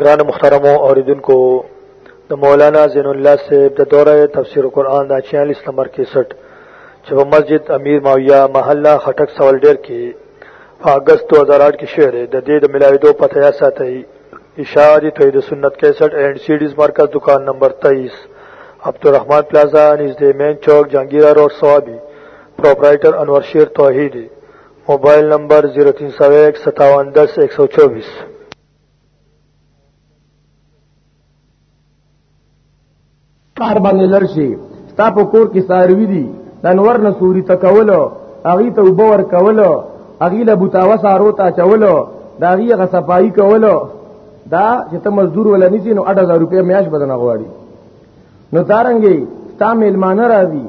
گران مخترم اوریدن کو د مولانا زین الله صاحب د دوره تفسیر قرآن دا 46 نمبر 61 چې په مسجد امیر ماویہ محله خټک سوال ډیر کې اگست 2008 کې شعر د دې د ملاویدو پته یا ساتي اشاعتی توحید سنت 61 اینڈ سیډیز مرکز دکان نمبر 23 عبدالرحمن پلازا نږدې مین چوک جهانگیرا روډ سوابي پروپرائیٹر انور شیر توحیدی موبایل نمبر 03015710124 کار باندې لړشي ستا په کور کې ساروي دي انور نه سوري تکولو اغي ته وبور کولو اغي له بوتاوه سارو ته چولو دا غي غ صفائی کولو دا چې ته مزدور ولا نسی نو 8000 روپیا میاش بدن غواړي نو دارنګي تا میلمانه راځي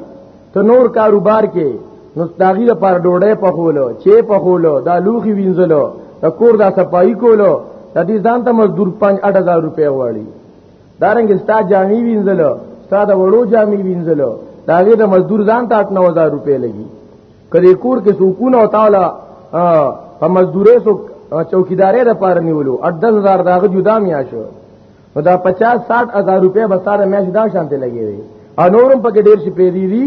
ته نور کاروبار کې نو داغي د پار ډوډۍ په خولو چې په خولو دا لوخي وینځلو د کور دا صفائی کولو د دې ځان ته مزدور 5000 روپیا وړي دارنګ ستا جامې وینځلو ستا د وړو جامې وینځلو داغه د مزدور ځان ته 9000 روپیا لګي کله کور کې سکون او تعالی په مزدورې سو چوکیدارې د پار نیولو 10000 داغه جدا میا شو نو دا 50 60 هزار روپے به ساره میاش دا شانته لګي وي او نورم پکې ډیر شي پیری دي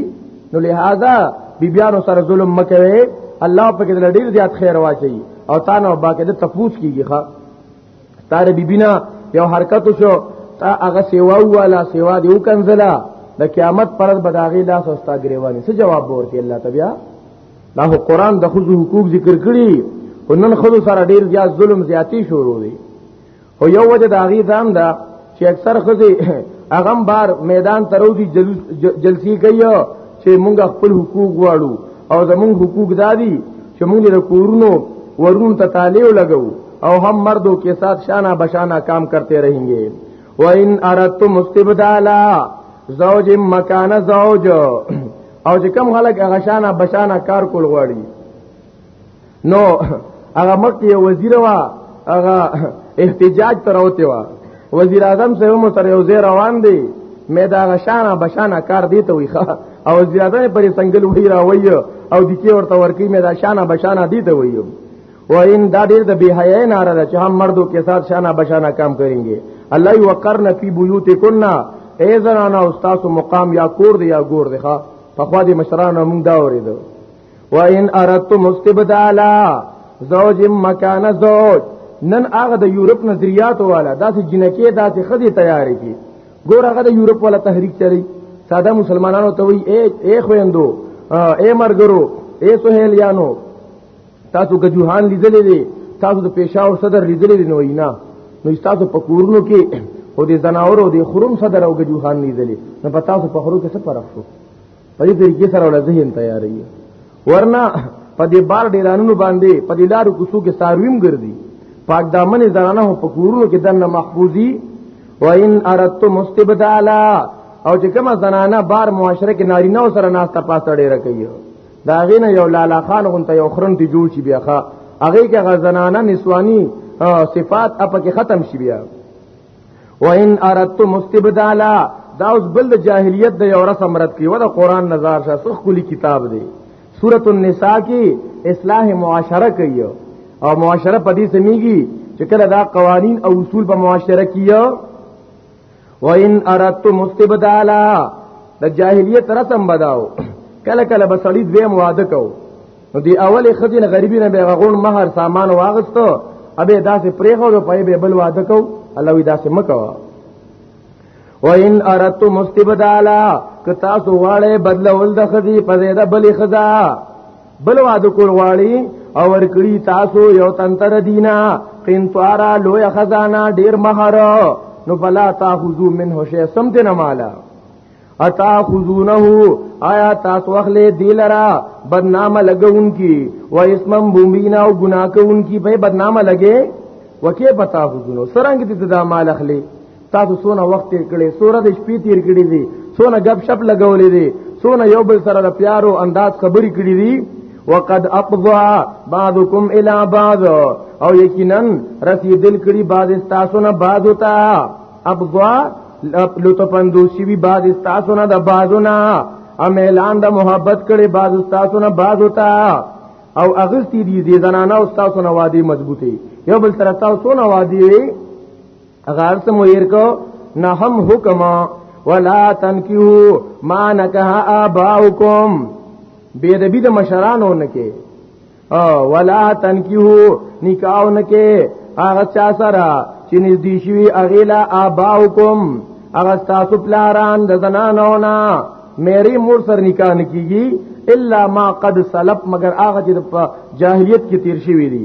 نو لہذا بیبیانو سره ظلم مکوي الله پکې دل ډیر زیات خیر واچي او تا نو باقي د تفوس کیږي ښا تاره بیبینا یو حرکت شو تا هغه سیوا والا سیوا دی وکنزلا د قیامت پر بداغي لاس او ستا گریوانی څه جواب ورکړي الله تبیا دا قرآن د خود حقوق ذکر کړي ونن خود سره ډیر زیات ظلم زیاتی شروع دی او یو وجه د هغه دام دا چې اکثر خزي اغم بار میدان ترو دي جلسی کوي چې موږ خپل حقوق غواړو او زموږ حقوق دادي چې موږ د کورونو ورونو ته تالیو لګو او هم مردو کې سات شانه بشانه کام کرتے رہیں گے وان اردتم استبدالا زوج مکان زوج او چې کم خلک هغه شانه بشانه کار کول غواړي نو هغه مخکې یو وزیر وا هغه احتجاج تر اوته وا وزیر اعظم سره مو سره یو زیر روان دی مې دا غشانه بشانه کار دی ته ویخه او وزیر اعظم پرې څنګه وی را وی او د کې ورته ورکی مې دا شانه بشانه دی ته وی و ان دا ډیر د بی حیا ناره ده چې هم مردو کې سات شانه بشانه کام کرینګي الله یو قرن فی بیوتکن ای زنانا استاد مقام یا کور دی یا ګور دی ښا په خوا دې مشرانو موږ دا اورېدو وان اردتم استبدال زوج مکان زوج نن هغه د یورپ نظریات والا داسې جنکی داسې خدي تیار کی ګور هغه د یورپ والا تحریک چلی ساده مسلمانانو ته وی اے اے خويندو اے مرګرو اے سہیل یانو تاسو ګجوهان لیدلې دي تاسو د پېښور صدر لیدلې دي نو نه نو تاسو په کورونو کې او د زناورو د خروم صدر او ګجوهان لیدلې نو په تاسو په خرو کې څه فرق شو په دې طریقې سره ول ذهن تیاري ورنه په دې بار ډیرانونو باندې په دې لارو کوڅو کې سارویم ګرځي پاک دامن زنانه په کورونو کې دنه محفوظي وان اردتم استبدالا او چې کومه زنانه بار معاشره کې نارینه او سره ناسته پاسه ډیره کوي دا غینه یو لالا خان غونته یو خرن دی جوړ شي بیا ښا هغه کې غزنانه نسوانی صفات اپ کې ختم شي بیا وان اردتم استبدالا دا اوس بل د جاهلیت د یو رسم رد کی و د قران نظر شه سخ کلی کتاب دی سورۃ النساء کی اصلاح معاشره کوي او معاشره په دې سميږي چې کله دا قوانین او اصول په معاشره کې یو و ان اردتم استبدالا د جاهلیت رسم بداو کله کله بسړی دویم واده کو نو دی اول خزینه غریبی نه به غون مہر سامان واغستو ابه داسې پریخو د پای به بل واده کو الله وی داسې مکو و ان اردتم استبدالا که تاسو واړې بدلول د خزی په زیاده بلی خزا بل واده کول واړی او ورکړي تاسو یو تنتر دینا قنطارا لوی خزانه ډیر مہر نو فلا تاخذو منه شیء سمته نه مالا اتا خذونه آیا تاسو اخلي دلرا بدنامه لګون کی و اسمم بومینا او گناہ کون کی به بدنامه لګي وکي پتا خذونه سرنګ دې دا مال اخلي تاسو سونه وخت تیر کړي سوره د شپې تیر کړي دي سونه غب شپ لګولې دي سونه یو بل سره د پیارو انداز خبرې کړي دي وقد اقضى بعضكم الى بعض او یقینا رسیدل کړي بعض تاسو نه بعض ته ابغوا لطفندوسی وی بعض استاسو نه د بعضو نه ام اعلان د محبت کړي بعض استاسو نه بعض وتا او اغستی دي دي زنانه استاسو نه وادي مضبوطي یو بل سره تاسو نه وادي وي غار سم وير کو نه هم حکم ولا تنکیو ما نکه آباؤکم بیدبی د مشرانو نکه او ولا تنکیو نکاو نکې هغه چا سره چې نږدې شوی اغیلا اباوکم هغه تاسو پلاران د زنانو نه مېری مور سره نکاح نکېږي الا ما قد سلف مگر هغه چې په جاهلیت کې تیر شوی دی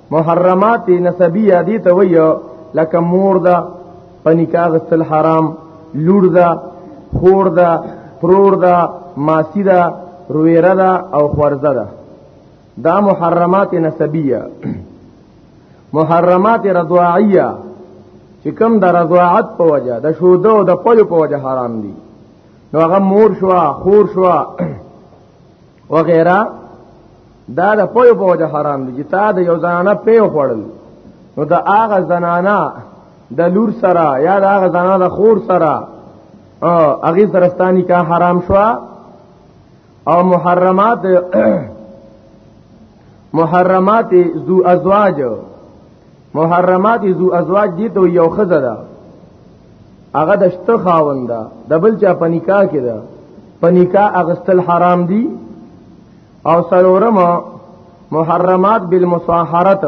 محرمات نسبیه دي ته ویو لکه مور دا پنیکا غسل حرام لور دا خور دا ترور دا ماسی دا رویره دا او خورزه دا دا محرمات نسبیه محرمات رضاعیه چې کوم د رضاعت په وجه د شوده او د پلو په وجه حرام دي نو هغه مور شو خور شو وغیرہ دا د پوی په وجه حرام دي چې تا د یو زنانه پی خوړل نو د هغه زنانه د لور سره یا د هغه زنانه د خور سره هغه سرستانی کا حرام شو او محرمات محرمات ذو ازواج محرمات ذو ازواج دي ته یو خزه ده هغه د شته خاوند ده د بل چا په نکاح کې ده په نکاح اغستل حرام دي او سلورم محرمات بالمصاحرت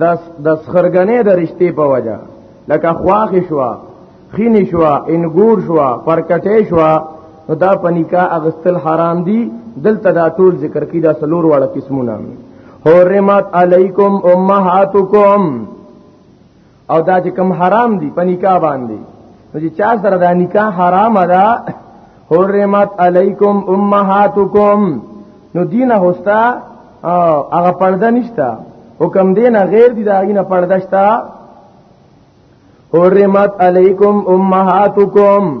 د د سخرګنې د رشتې په وجه لکه خواخ شوا خینی شوا انګور شوا پرکټې شوا نو دا پنیکا اغستل حرام دي دلته دا ټول ذکر کی دا سلور واړه قسمونه حرمت علیکم امهاتکم او دا چې کم حرام دي په نکاح باندې نو چې چا سره دا نکاح حرام ده حرمت علیکم امهاتکم نو دینه هوستا هغه پرده نشتا حکم دینه غیر دي دا غینه پرده شتا حرمت علیکم امهاتکم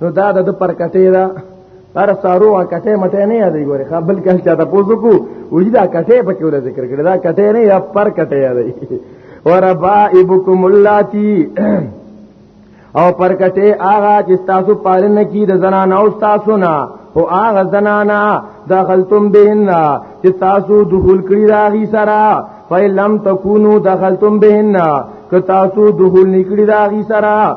نو دا د پر کټې دا پر سارو کټې مټې نه یادې ګوري خپل کله چا ته پوزو کو وې دا کټې په کې ول ذکر کړي دا کټې نه یا پر کټې یادې وربائبکم اللاتی او پر کټې آغا چې تاسو پالن کی د زنان او تاسو نه او آغا زنانا دخلتم بهن چې تاسو دخول کړی راغی سره فیلم تکونو دخلتم بهن که تاسو دخول نکړی راغی سره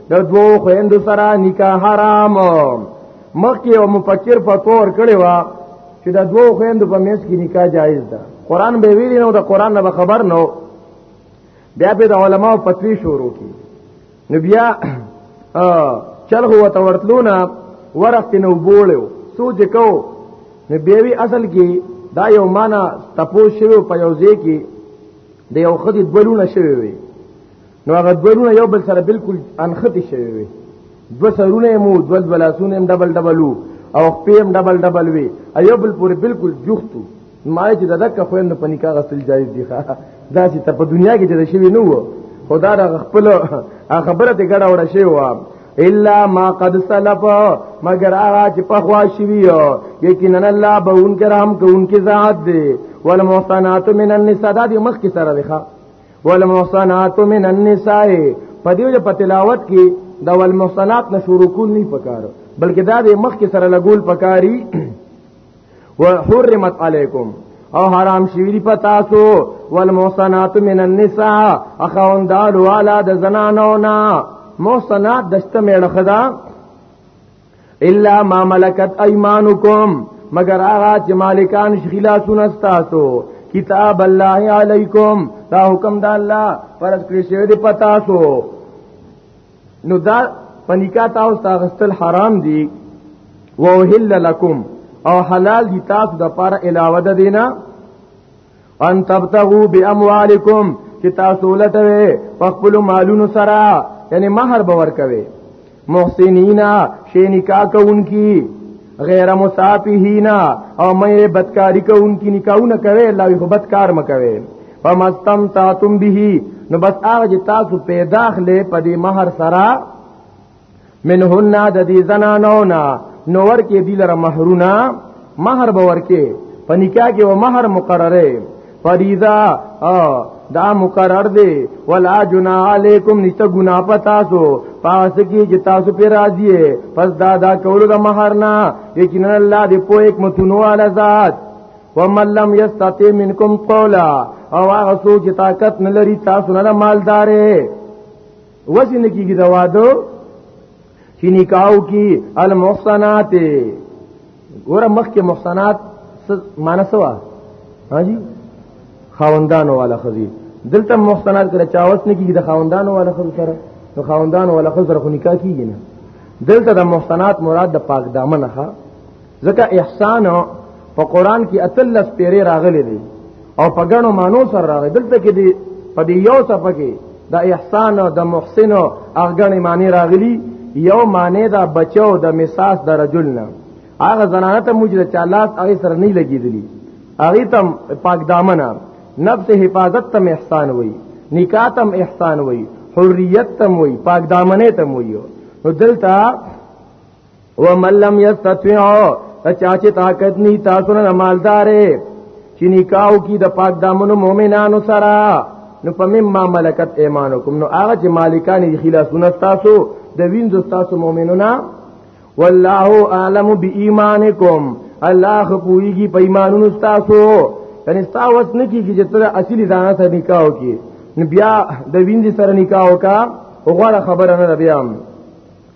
د دوو خويندو سره نکاح حرام مخکې او مفکر فتور کړي وا چې د دوو خويندو په میس کې نکاح جایز ده قران به ویلی نو د قران نه خبر نو بیا به د علماو فتوی شروع کی نو بیا چل هو ته ورتلونه ورخت نو بولیو سوچ کو نو بیوی اصل کې دا یو معنا تپو شوی په یو ځای کې د یو خدي دولونه شوی وي نو هغه دورونه یو بل سره بالکل انختی شوی وي دو سرونه مو دول ولاسونه ډبل ډبلو او پیم ډبل ډبل وي ایو بل پورې بالکل جوختو ما چې دغه کفن په نکاح غسل جایز دی ښا دا چې ته په دنیا کې چې شوی نو خدا را خپل خبره ته ګډه وړه شی و الا ما قد سلف مگر هغه چې په خوا شوی یقینا الله به اون کرام کوونکی ذات دی والمحصنات من النساء د مخ کې سره دی ښا والمحصنات من النساء په دې په تلاوت کې دا والمحصنات نه شروع کول نه پکار بلکې دا د مخ کې سره لګول پکاري وحرمت علیکم او حرام شویری په تاسو والمحصنات من النساء اخوندال والا د زنانو نه محصنات دشته میړه خدا الا ما ملکت ايمانكم مگر هغه چې مالکان شخلا سنستاسو کتاب الله علیکم دا حکم د الله پرز کړی شوی دی پتا سو نو دا پنیکا تاسو ته غستل حرام دی وهل لکم او حلال دي تاسو د پاره علاوه د دینه ان تبتغوا باموالکم چې تاسو لټوي په خپل مالونو سره یعنی مہر باور کوي محسنینا شی نکاح کوونکی غیر مصافینا او مې بدکاری کوونکی نکاحونه کوي الله یو بدکار مکوي فمستم تاتم به نو بس هغه چې تاسو پیدا خلې په دې مہر سره منهن د دې زنانو نه نو ورکه دی لره مہرونه مہر به ورکه په نکاح کې و مہر مقرره فریضه دا مقرر دی ولا جنا علیکم نشته ګنا پتا سو پاس کی چې تاسو پر راضی پس دا دا کولو د مہر نه یقینا الله دې په یک متونو علی ذات ومن لم یستطیع منکم قولا او هغه څوک چې طاقت نه لري تاسو نه مالدارې وځي نه کیږي دا واده چې نکاو کی المحسنات ګوره مخکې محسنات معنی سوا ها جی خاوندانو والا خزي دلته محسنات کړه چاوس نه کیږي د خاوندانو والا خزي سره نو خاوندانو والا خزي سره خو نکاح کیږي نه دلته د محسنات مراد د پاک دامن ښه ځکه احسان په قران کې اتلس پیری راغلي دي او په ګڼو مانو سره راغلي دلته کې دي په دې یو صفه کې د احسان او د محسن او اغګنې معنی راغلي یو معنی دا بچو د مساس د رجل نه هغه زنانه ته مجره چالات هغه سره نه لګیدلی هغه تم پاک دامنه نفس حفاظت تم احسان وای نکاح تم احسان وای حریت تم وای پاک دامنه تم وای نو دلته ومن لم يستطيع چا چې طاقت ني تاسو نه مالدارې چې نکاو کی د پاک دامنو مؤمنانو سره نو په مما ملکت ایمانکم نو هغه چې مالکان دي خلاصونه تاسو د وینځ تاسو مؤمنونه والله اعلم بایمانکم الله خپویږي په ایمانونو تاسو یعنی تاسو نه کیږي چې تر اصلي ځان سره نکاح وکي نو بیا د وینځ سره نکاح وکا وغواړه خبره نه بیا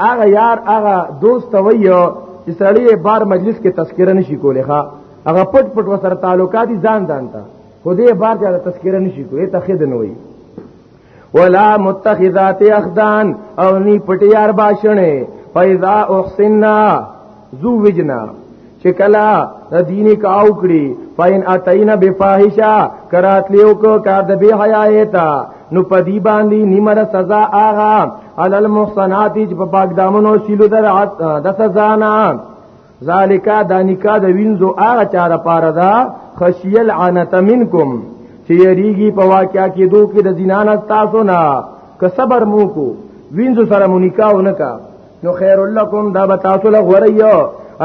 هغه یار هغه دوست وایو چې سړی بار مجلس کې تذکرہ نشي کولای ښا هغه پټ پټ وسره تعلقات ځان ځان ته خو دې بار ته تذکرہ نشي کولای ته خید نه وایي ولا متخذات اخدان او نی پټیار باشنه فاذا احسننا زو وجنا چې کلا د دین کاو کړي فین اتینا بفاحشا کرات لیو کو کار د بی حیا ایتا نو پدی باندې نیمر سزا آغا علی المحصنات چې په پاک دامنو شیلو در د سزا نه ذالکا دانیکا د وینځو آغا چاره پاره دا خشیل عنت منکم چې یریږي په واقعیا کې دوه کې د زینان تاسو نه که صبر مو کو وینځو سره مونیکا ونکا نو خیر لکم دا بتاسو لغوریو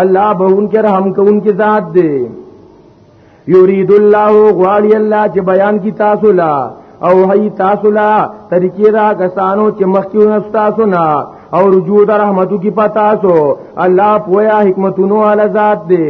الله بهون کې رحم کوون کې ذات دی یرید الله غواړي الله چې بیان کی تاسو لا او هی تاسو لا طریقې را کسانو چې مخکیونه تاسو نه او رجوع د رحمتو کی پتا سو الله پویا حکمتونو علی ذات دی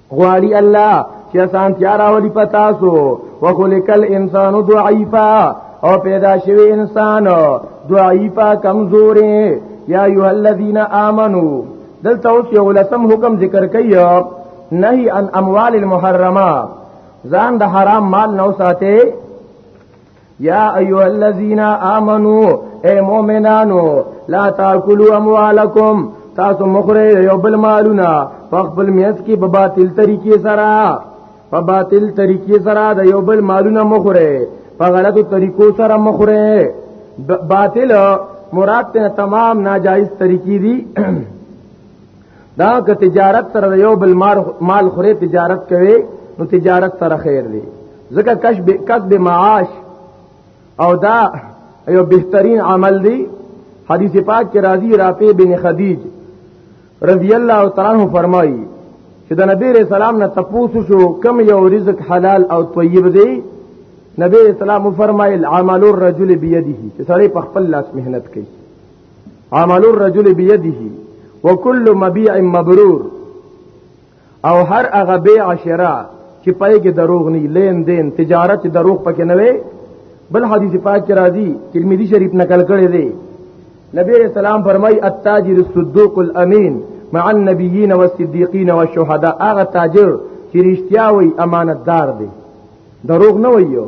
غواړي الله چې آسان تیار راولي پتا سو وخلقل انسان ضعیفا او پیدا شوی انسان ضعیفا کمزورې یا ایه الذین آمنو دلته اوس یو لسم حکم ذکر کوي نهی عن اموال المحرمه ځان د حرام مال نو ساته یا ایو الذین آمنو اے مومنانو لا تاکلوا اموالکم تاسو مخره یو بل مالونه په خپل میت کې په باطل طریقې سره په باطل طریقې سره د یو بل مالونه مخره په غلطو طریقو سره مخره باطل مراد ته تمام ناجایز طریقې دي دا که تجارت سره یو بل مال خوري تجارت کوي نو تجارت سره خیر دی ځکه کسب کسب معاش او دا یو بهترین عمل دی حدیث پاک کې راضی رافع بن خدیج رضی الله تعالی عنہ فرمایي چې د نبی رسول سلام نه تپوسو شو کم یو رزق حلال او طیب دی نبی رسول سلام فرمایل عمل الرجل بيدیه چې سړی په خپل لاس مهنت کوي عمل الرجل بيده وكل مبيع مبرور او هر هغه بيع شراء چې پای کې دروغ نه لین دین تجارت دروغ پکې نه وي بل حدیث پاک کې راځي ترمذی شریف نقل کړی دی نبی رسول الله فرمای التاجر الصدوق الامین مع النبیین والصدیقین والشهداء هغه تاجر چې رښتیا وي امانتدار دی دروغ نه ویو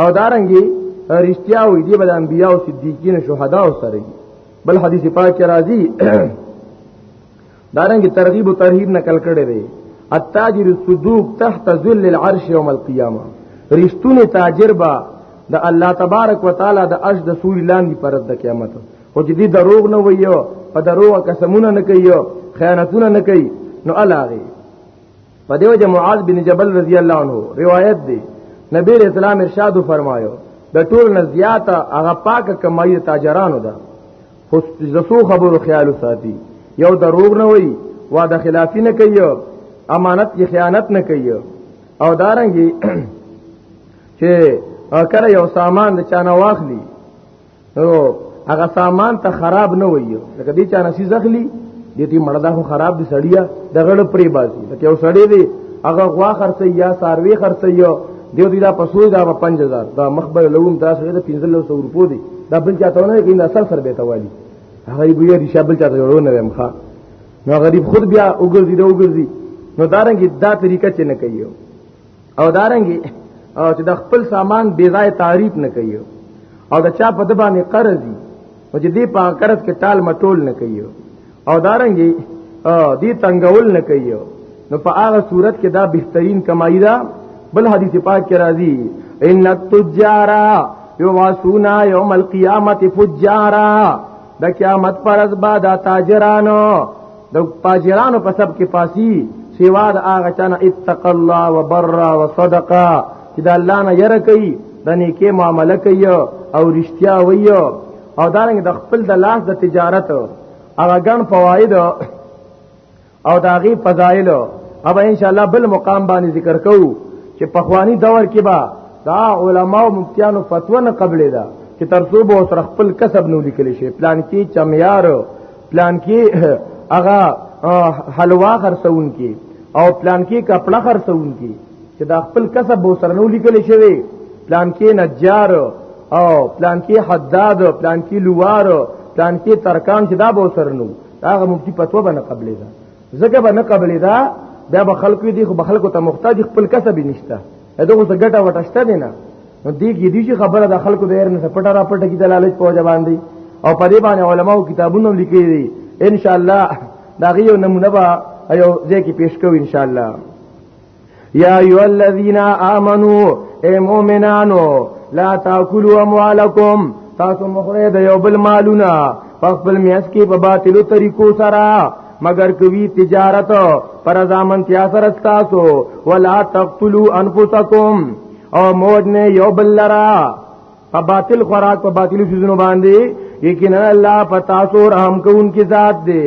او دارنګي رښتیا وي دی بل انبیا او صدیقین او شهدا او سره بل حدیث پاک کې راځي دارنګي ترغیب او ترهیب نقل کړي دی التاجر الصدوق تحت ظل العرش يوم القيامه رښتونه تاجر با د الله تبارک وتعالى د عرش د سوري لاندې پرد د قیامت او جدي دروغ نه ویو په دروغ قسمونه نه کوي خیانتونه نه کوي نو الاغي په دیو چې معاذ بن جبل رضی الله عنه روایت دی نبی رسول الله ارشاد فرمایو د ټول نه زیاته هغه پاک کمایي تاجرانو ده خو زسو خبرو خیال ساتي یو دروغ نه وای وعده خلافی نه کوي امانت کی خیانت نه کوي او دارنګي چې کله یو سامان د چانه واخلي نو هغه سامان ته خراب نه وایو لکه دې چا نسی زخلی دې تی مړدا خو خراب دي سړیا دغړ پری باسي لکه یو سړی دی هغه غوا خرڅي یا ساروي خرڅي دیو دی دا پسوی دا 5000 دا مخبر لوم دا سره 1500 روپو دی دا بل چاته نه کین اصل سر به توالی هغه یې بیا ریشه بل چاته جوړونه ویم ښا نو غریب خود بیا وګرځي دا وګرځي نو دارنګ دا طریقه چې نه کوي او دارنګي چې د خپل سامان بې ځای تعریف نه کوي او د چا په دبانې قرض دي او چې دې په قرض کې ټال مټول نه کوي او دارنګي دې تنگول نه کوي نو په هغه صورت کې دا بهترین کمایي ده بل حدیث پاک کې راځي ان التجارا یواسونا یوم القیامت فجارا د قیامت پر از بعد تاجرانو د پاجرانو په سب کې پاسی سیوا د هغه چانه اتق الله وبر وصدق چې د الله نه یره کوي د نیکه معاملې کوي او رښتیا وایي او دارنګ د خپل د لاس د تجارت هغه ګڼ فواید او داغي فضایل اب ان شاء الله بل مقام باندې ذکر کوو چې په خواني دور کې با دا علما او مفتیانو فتوا نه قبلې ده چې ترڅو به سره خپل کسب نو لیکل شي پلان کې چمیار پلان کې هغه حلوا خرڅون کې او پلان کې کپڑا خرڅون کې چې دا خپل کسب به سره نو لیکل شوی پلان کې نجار او پلان کې حداد پلان کې لوار پلان کې ترکان چې دا به سره نو هغه مفتی پتو باندې قبلې ده زګه به نه قبلې دا بیا به خلکو دي خو به خلکو ته محتاج خپل کسب نشته دغه څه ګټه وټه شته نه نو دې کې دې چې خبره د خلکو د ایر نه پټه را پټه کی دلالت په ځبان دي او په دې باندې علماو کتابونه لیکي دي ان شاء الله دا غيو نمونه به ایو ځکه پیش کوو ان شاء الله یا ایو الذین آمنو اے مومنانو لا تاکلوا اموالکم تاسو مخره د یو بل مالونه په خپل میاس کې په باطلو طریقو سره مگر کوي تجارت پر ځامن تیا سره تاسو ولا تقتلوا انفسکم او موج نه یو بل لرا په باطل خوراک په باطلو شزونو باندې یقینا الله پتا سو رحم کوونکی ذات دی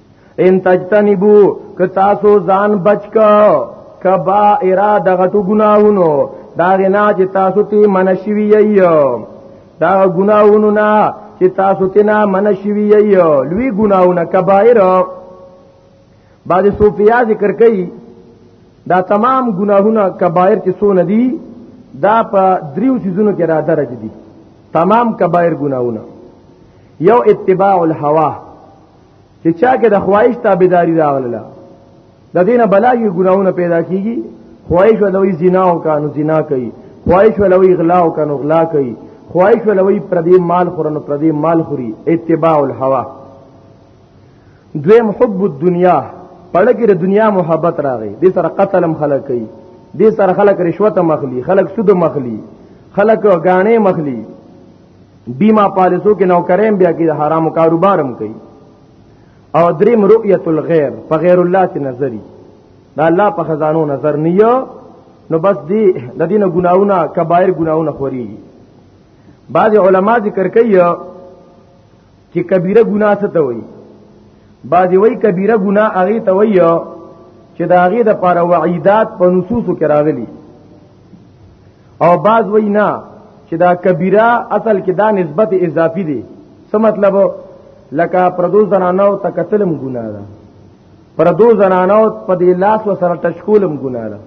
ان تجتنبو که تاسو ځان بچ کا کبا اراده غټو ګناهونو دا غنا چې تاسو ته منشوي یو دا ګناهونو نه چې تاسو ته نه منشوي یو لوی ګناهونه کبایر بعد صوفیا ذکر کوي دا تمام ګناهونه کبایر چې سو نه دي دا په دریو چیزونو کې را درج دي تمام کبایر ګناهونه یو اتباع الهوا چې چا کې د خواهش تابعداري راغله د دینه بلاګي ګناونه پیدا کیږي خواهش ولوي زنا او کانو زنا کوي خواهش ولوي غلا او کانو غلا کوي خواهش ولوي پردي مال خورنو پردي مال خوري اتباع الهوا دویم حب الدنیا پړه کې د دنیا محبت راغی د سره قتلم خلک کوي د سره خلک رشوت مخلي خلک سود مخلي خلک غاڼې مخلي بیمه پالیسو کې نوکریم بیا کې د حرامو کاروبارم کوي او دریم رؤیت الغیر په غیر الله ته نظری دا الله په خزانو نظر نیو نو بس دی د دینه ګناونه کبایر ګناونه خوري بعض علما ذکر کوي چې کبیره ګناه څه ته وایي بعض وایي کبیره ګناه هغه ته وایي چې دا هغه د پاره وعیدات په نصوصو کې راغلي او بعض وای نه چې دا کبیره اصل کې دا نسبت اضافي دی څه مطلب لکه پردو زنانو ته قتلم ګناه ده پردو زنانو په دې لاس وسره تشکولم ګناه ده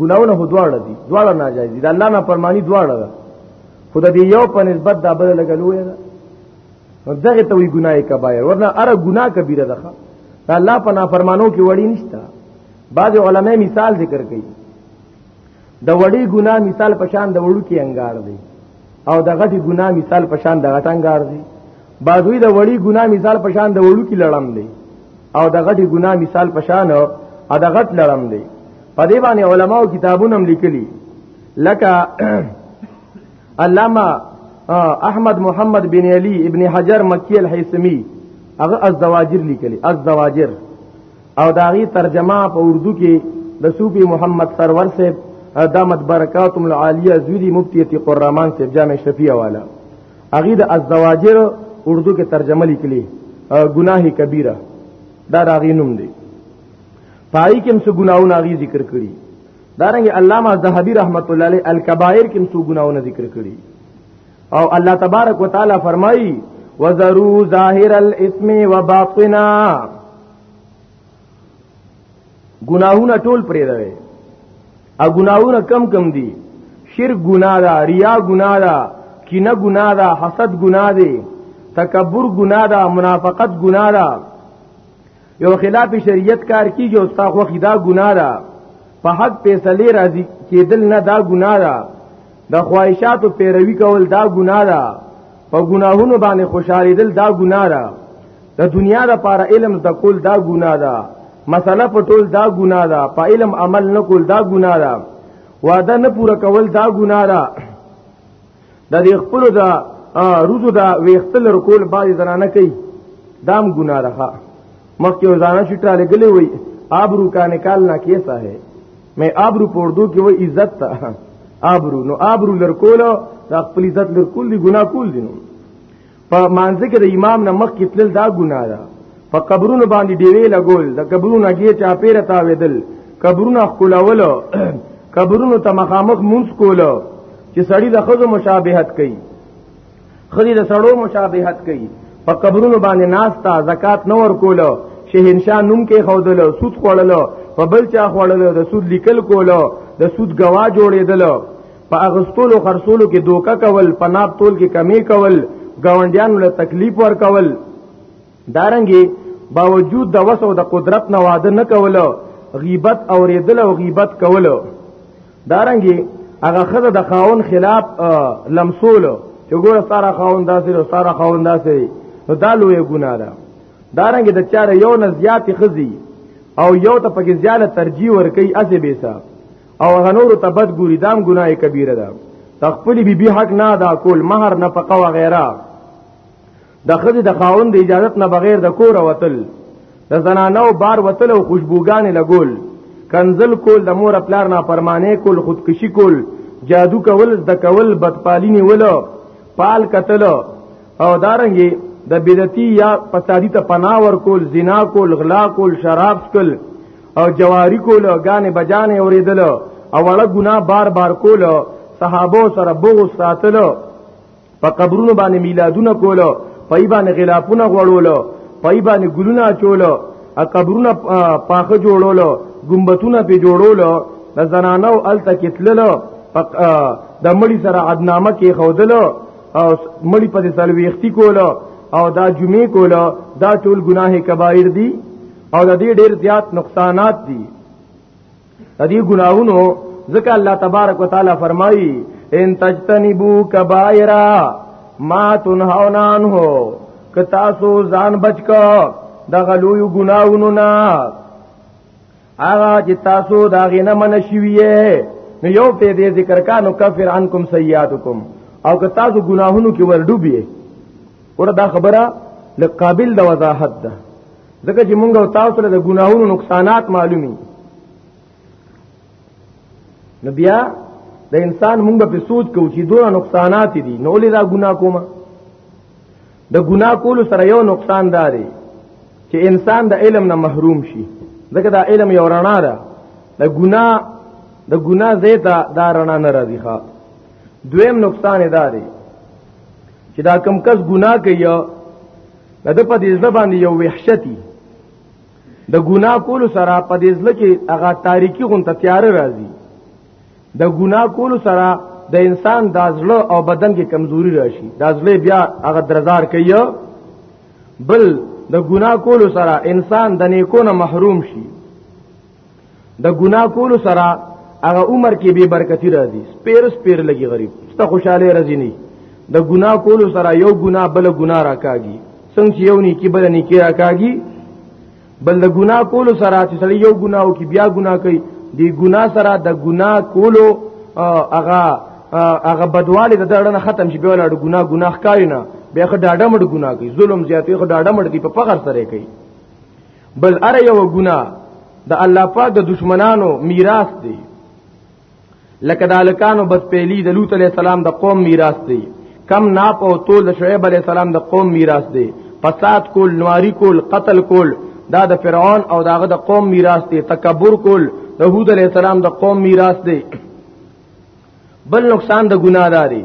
ګناونه هدواړه دي دواړه ناجایز دي الله نه پرمانی دواړه ده خدای دې یو په نسبت دا بل لګلوې ده نو دغه ته وی ګناه کبایر ورنه اره ګناه کبیره ده الله په نافرمانو کې وړي نشته بعض علماء مثال ذکر کوي د وړي ګنا مثال پشان د وړو کې انګار دی او د غټي ګنا مثال پشان د غټ انګار دی بازوی د وړي ګنا مثال پشان د وړو کې لړم دی او د غټي ګنا مثال پشان او د غټ لړم دی په دې باندې علماو کتابونه هم لیکلي لکه علامه احمد محمد بن علی ابن حجر مکی الحیثمی هغه الزواجر لیکلي الزواجر او داغي ترجمه په اردو کې د صوفي محمد سرور صاحب دامت برکاتم العالیه زویدی مفتی عتیق الرحمن صاحب جامع شفیع والا اغه د الزواجر اردو کې ترجمه لیکلی گناه کبیره دا راغی نوم دی پای کې هم څه ګناونه غي ذکر کړی دارنګ علامه ذهبی رحمت الله علیه الکبائر کې هم څه ګناونه ذکر کړی او الله تبارک وتعالى فرمایي وذرو ظاهر الاسم وباطنا ګناهونه ټول پرې دی ا ګناهونه کم کم دي شرک ګناه ده ریا ګناه ده کینه ګناه ده حسد ګناه دی تکبر ګناه ده منافقت ګناه ده یو خلاف شریعت کار کیږي او تاسو وخت دا ګناه ده په حق فیصله راضي کېدل نه دا ګناه ده د خواهشاتو پیروي کول دا ګناه ده په ګناهونو باندې خوشاله دل دا ګناه ده د دنیا د پاره علم د کول دا ګناه ده مسله په ټول دا ګناه ده په علم عمل نه کول دا ګناه ده وعده نه پوره کول دا ګناه ده د دې خپل د روزو دا ویختل رکول بعضی زنانه کوي دام ګناه ده مخکې ځانه شټه لګلې وي آبرو کا نکال نه کیسا ہے میں آبرو پوردو کې وای عزت ته آبرو نو آبرو لرکول د خپل عزت لرکول دی ګناه کول دي نو په مانځ کې د امام نه مخ کې تل دا ګناه ده په قبرونو باندې ډیوې لګول د قبرونو هغه چا پیره تاویدل قبرونو خلول قبرونو ته مخامخ مونږ کولو چې سړی د خزو مشابهت کوي خدي د سړو مشابهت کوي په قبرونو باندې ناستا زکات نه ور کولو شهنشاه نوم کې خودلو سود خوړلو په بل چا خوړلو د سود لیکل کولو د سود گواه جوړېدلو په اغستولو خرصولو کې دوکا کول په ناب تول کې کمی کول گاونډیانو له تکلیف ور کول دارنګي باوجود د وس او د قدرت نه واده نه کول غیبت او ریدل او غیبت کول دارنګي هغه خزه د خاون خلاف لمسول چې ګوره سارا خاون داسې او سارا خاون داسې نو دا لوی ګناه ده دارنګي د چاره یو نه زیات خزي او یو ته پکې زیاله ترجیح ور کوي اسې بیسه او هغه نور ته بد ګوري دام ګناه کبیره ده تخپل بی بی حق نه ادا کول مہر نفقه و غیره د خځې د خاوند اجازه نه بغیر د کور وتل د زنانو بار وتل او خوشبوګان لګول کنزل کول د مور پلار نه پرمانه کول خودکشي کول جادو کول د کول بدپالی نیول پال قتل او دارنګي د بدعتي یا فسادي ته پناه ور کول زنا کول غلا کول شراب سکل او جواری کولو غانې بجانې اوریدل او وړه ګنا بار بار کولو صحابه سره بغض ساتلو په قبرونو باندې میلادونه کولو پای باندې غلافونه غړولو پای باندې ګلونه چولو ا قبرونه پاخه جوړولو ګمبتونه په جوړولو د زنانو الته کتللو د مړی سره عدنامه کې خودلو او مړی په سلويختی کولو او دا جمعې کولو دا ټول ګناه کبایر دي او د دې ډیر زیات نقصانات دي د دې ګناهونو ځکه الله تبارک وتعالى فرمایي ان تجتنبوا کبائرا ما تنهون عنه که تاسو ځان بچ کو د غلوی ګناهونو نه هغه چې تاسو دا غینه من شویه نو یو په دې ذکر کا نو کفر عنکم سیئاتکم او که تاسو ګناهونو کې ورډوبې ورته دا خبره لقابل د وضاحت ده ځکه چې مونږ او تاسو له ګناهونو نقصانات معلومي نو بیا د انسان مونږ په سوچ کو چې دوه نقصانات دي نو لې دا ګناه کومه د ګناه کولو سره یو نقصان دا دی چې انسان د علم نه محروم شي ځکه دا علم یو رڼا ده د ګناه د ګناه زیته دا رڼا نه راځي ښا دویم نقصان داري چې دا کم کس ګناه کوي دا د په دې ځل باندې یو وحشتي د ګناه کول سره په دې ځل کې هغه تاریکی غون ته تیار راځي د ګناه کول سره د انسان د ځړه او بدن کې کمزوري راشي د ځړه بیا هغه درزار کوي بل د ګناه کول سره انسان د نیکو نه محروم شي د ګنا کول سره هغه عمر کې به برکتی راځي سپیر سپیر لګي غریب ست خوشاله راځي نه د ګنا کول سره یو ګنا بل ګنا راکاږي څنګه چې یو نیکی بل نیکی راکاږي بل د ګنا کول سره چې سړی یو ګنا او کې بیا ګنا کوي دی ګنا سره د ګنا کولو هغه هغه بدواله د دړنه ختم شي بیا لړ ګنا ګنا ښکاري نه بیا خ ډاډه مړ ګنا کوي ظلم زیاتې خ ډاډه مړ دی په فقر سره کوي بل اره یو ګنا د الله پاک د دشمنانو میراث دی لکه د الکانو بد پیلی د لوط علی السلام د قوم میراث دی کم ناپ او تول د شعیب علی السلام د قوم میراث دی فساد کول نواری کول قتل کول دا د فرعون او داغه د قوم میراث دی تکبر کول د هود علی السلام د قوم میراث دی بل نقصان د ګناه داري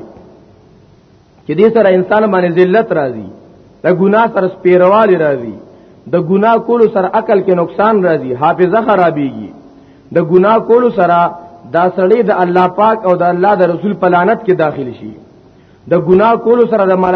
چې دې سره انسان باندې ذلت راځي د ګناه سره سپیروالی راځي د ګناه کولو سره عقل کې نقصان راځي حافظه خرابېږي د ګناه کولو سره دا سړی د الله پاک او د الله د رسول په لعنت کې داخل شي د ګناه کولو سره د مال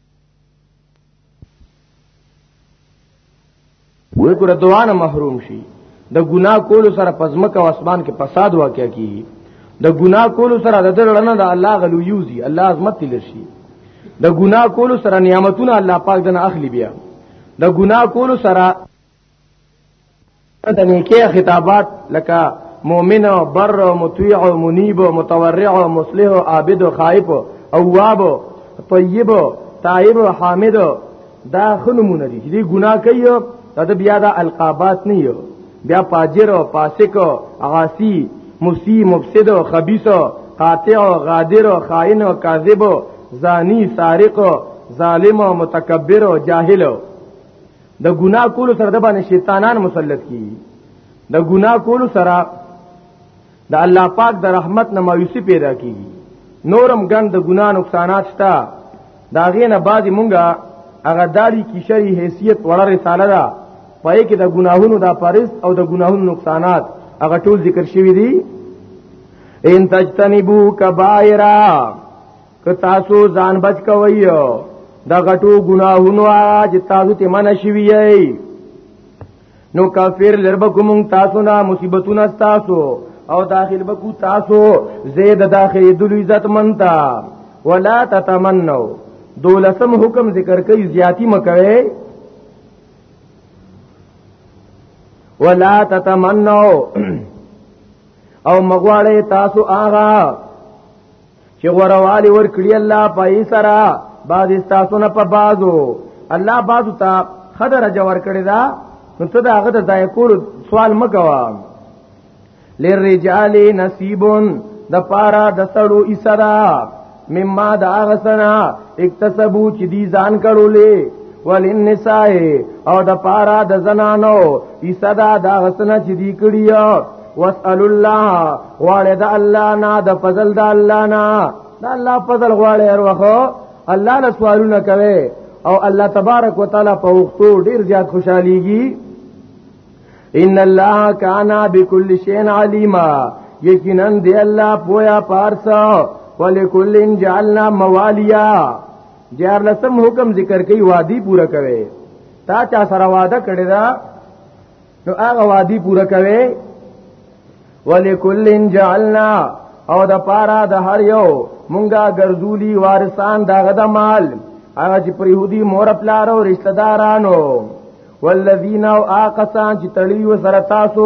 وکړه دوه نه محروم شي د ګناه کولو سره پزمک او اسمان کې فساد واقع کیږي د ګناه کولو سره د درړنه د الله غلو یوزي الله عظمت لرشي د ګناه کولو سره نعمتونه الله پاک دنه اخلي بیا د ګناه کولو سره د نیکه خطابات لکه مؤمن او بر او مطیع او منیب او متورع او مصلح او عابد او خائف او اواب او طیب او تائب او حامد دا خنمونه دي چې ګناه کوي دا بیا د القابات نه یو بیا پاجر او فاسق او عاصی مسی مفسد او خبيث او قاطع او غادر او خائن او کاذب او زانی سارق او ظالم او متکبر او جاهل او د ګناه کولو سره د باندې شیطانان مسلط کی د ګناه کولو سره د الله پاک د رحمت نه مایوسی پیدا کیږي نورم ګن د ګناه نقصانات شته دا غینه بعد مونږه هغه دالی کی شری حیثیت وړه رساله ده پای کې د ګناهونو د پرست او د ګناهونو نقصانات هغه ټول ذکر شوی دی ان تجتنبو کبائرا که تاسو ځان بچ کوئ دا غټو ګناهونو چې تاسو ته منع شوی یې نو کافر لربکم تاسو نه مصیبتونه تاسو او داخل بکو تاسو زید داخل دل عزت منتا ولا تتمنو دولسم حکم ذکر کوي زیاتی مکوي ولا تتمنو او مغواړی تاسو آغا چې غوروالی ور کړی الله پای سره بعض تاسو نه په بازو الله بازو ته خدر جوړ کړی دا نو ته دا هغه ځای کول سوال مکوا للرجال نصیبون د پارا د سړو اسرا مما د هغه سنا اکتسبو چې دی ځان کړولې وللنساء او د پارا د زنانو اسدا د هغه سنا چې دی کړی واسال الله غواړي د الله نه د فضل د الله نه د الله فضل غواړي هر وخت الله له سوالونه کوي او الله تبارک وتعالى په وختو ډیر زیات خوشاليږي ان الله کان بكل شيء عليما یقینا دی الله پویا پارسا ولکل جعلنا موالیا جار لسم حکم ذکر کوي وادي پورا کوي تا چا سره وعده کړی دا نو هغه وادي پوره کوي ولکل جعلنا او د پارا د هر یو مونږه ګرځولی وارثان دغه د مال هغه چې پر يهودي مور پلار او رشتہ دارانو والذین او آقسان چې تړي و سره تاسو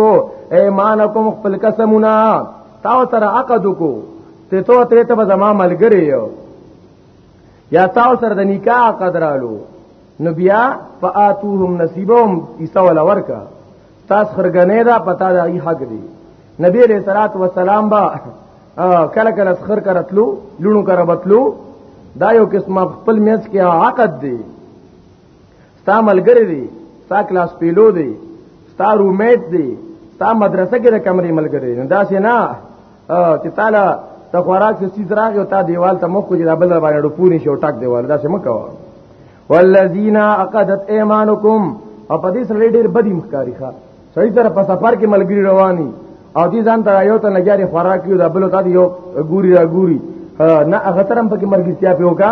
ایمانکم خپل قسمونه تاسو سره عقد کو ته تو ته ته زما ملګری یو یا تاسو سره د نکاح قدرالو نو بیا فاتوهم نصیبهم عیسی ولا ورکا تاس خرګنې دا پتا دا ای حق دی نبی علیہ الصلات والسلام با کله کله خر کرتلو لونو کر بتلو دا یو قسم خپل میز کې عقد دی ستا ملګری دی ستا کلاس پیلو دی ستا رومیټ دی ستا مدرسه کې د کمرې ملګری نه دا سینا چې تعالی ته خوراک څه چیز راغی او تا دیوال ته مخ کو چې دا بل باندې ډپونی شو ټک دیوال دا څه مکو والذین عقدت ایمانکم او په دې سره ډېر بدی مخکاری ښا صحیح سره په سفر کې ملګری رواني او دې ځان ته یو ته لګیاري خوراک یو د بل ته یو ګوري را ګوري نه هغه ترم پکې مرګ کیا پیوکا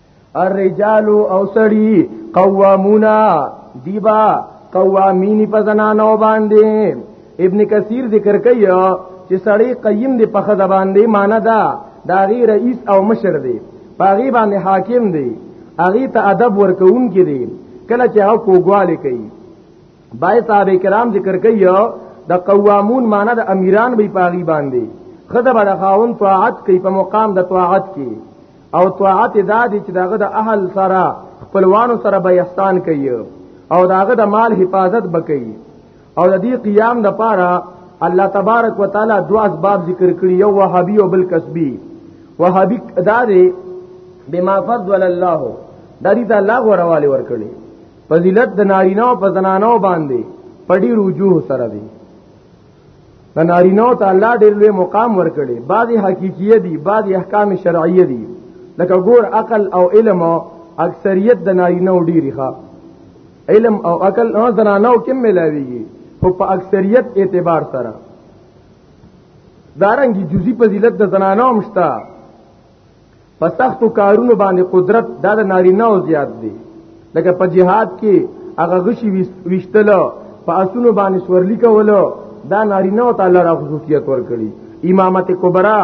الرجال او سړی قوامونا دیبا قوامین په زنانو باندې ابن کثیر ذکر کوي چې سړی قیم دی په خزه باندې معنی دا دا غی رئیس او مشر دی پاغي باندې حاکم دی اغي ته ادب ورکون کې دی کله چې هغه کوګواله کوي بای صاحب کرام ذکر کوي د قوامون معنی د امیران به پاغي باندې خزه به د خاون طاعت کوي په مقام د طاعت کې او طاعت دا دي چې داغه د اهل سره خپلوانو سره به احسان کوي او داغه د مال حفاظت بکي او د دې قیام د پاره الله تبارک وتعالى دو اسباب ذکر کړی یو وهابي او بل کسبي وهابي دا دي بما فضل الله دا دې ته الله غوړواله ورکړي فضیلت د نارینه او په زنانو باندې پډی رجوع سره دی د نارینه ته الله ډېر لوی مقام ورکړي بعضی حقیقیه دي بعضی احکام شرعیه دي لکه ګور عقل او علم او اکثریت د نارینه ډېری ښه علم او عقل نو زنانو کې ملاويږي خو په اکثریت اعتبار سره دارنګي جزئی فضیلت د زنانو مشتا په سختو کارونو باندې قدرت دا د نارینه او زیات دی لکه په جهاد کې هغه غشي وشتل په اسونو باندې سورلی کولو دا نارینه او تعالی را خصوصیت ورکړي امامت کبرا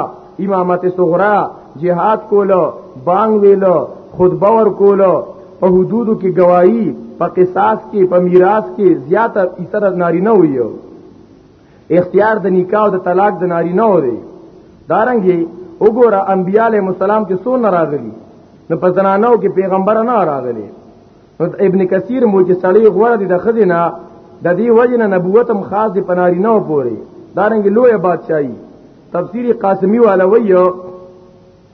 امامت صغرا جهاد کولو بانګ ویلو خطبه ور کولو په حدودو کې گواہی په قصاص کې په میراث کې زیاته ایثر نارینه ویو اختیار د نکاح او د طلاق د ناری نه اوري دارنګي وګوره انبياله مسالم کې سو نه راغلي نو په زنانو کې پیغمبر نه راغلي نو ابن کثیر مو چې سړی غوړه دي د خزینه د دې وجنه نبوت هم خاص دی پناری نه پوري دارنګ لوی بادشاہي تفسیری قاسمی والا ویو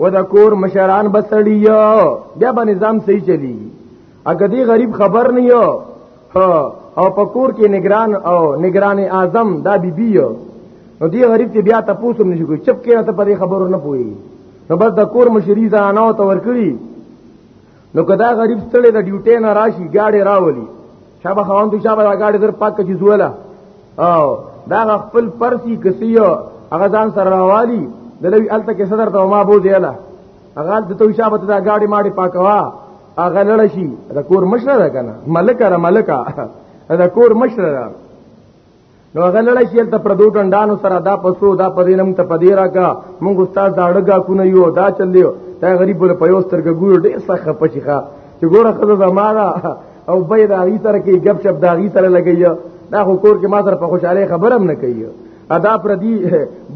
و د کور مشران بسړی بیا به نظام صحیح چلی اګه دی غریب خبر نه یو او په کور کې نگران او نگران اعظم دا بی بی یو نو دی غریب ته بیا تاسو هم نشو کوی چپ کې ته پرې خبرو نه پوي نو بس د کور مشری ځانو ته ورکړي نو کدا غریب ستړي د ډیوټې نه راشي گاډي راولي شابه خوان ته شابه دا گاډي در پاک کی زولا او دا خپل پرسی کسیو هغه ځان سره راوالي د لوی الته کې صدر ته ما بو دیلا هغه د تو شابه ته دا گاډي ماډي پاکوا هغه لړ شي د کور مشره ده کنه ملک را ملکا د کور مشره ده نو هغه لړای شي ته پردو ټندانو سره دا پسو دا پدینم ته پدی راکا مونږ استاد دا اړګه کو نه یو دا چل دیو دا غریب له پیو سترګه ګور ډیر سخت پچخه چې ګوره خزه زمارا او بې دا غی سره کې غب شپ دا غی سره لګیا دا خو کور کې ما سره په خوشاله خبرم نه کوي ادا پر دی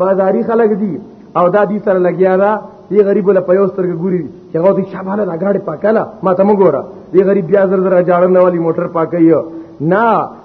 بازاری خلک دی او دا دی سره لګیا دا دی غریب له پیو سترګه ګوري چې هغه دې شاباله دا غاړي پاکاله ما ته مګوره دی غریب بیا زر زر جاړنه والی موټر پاکایو نه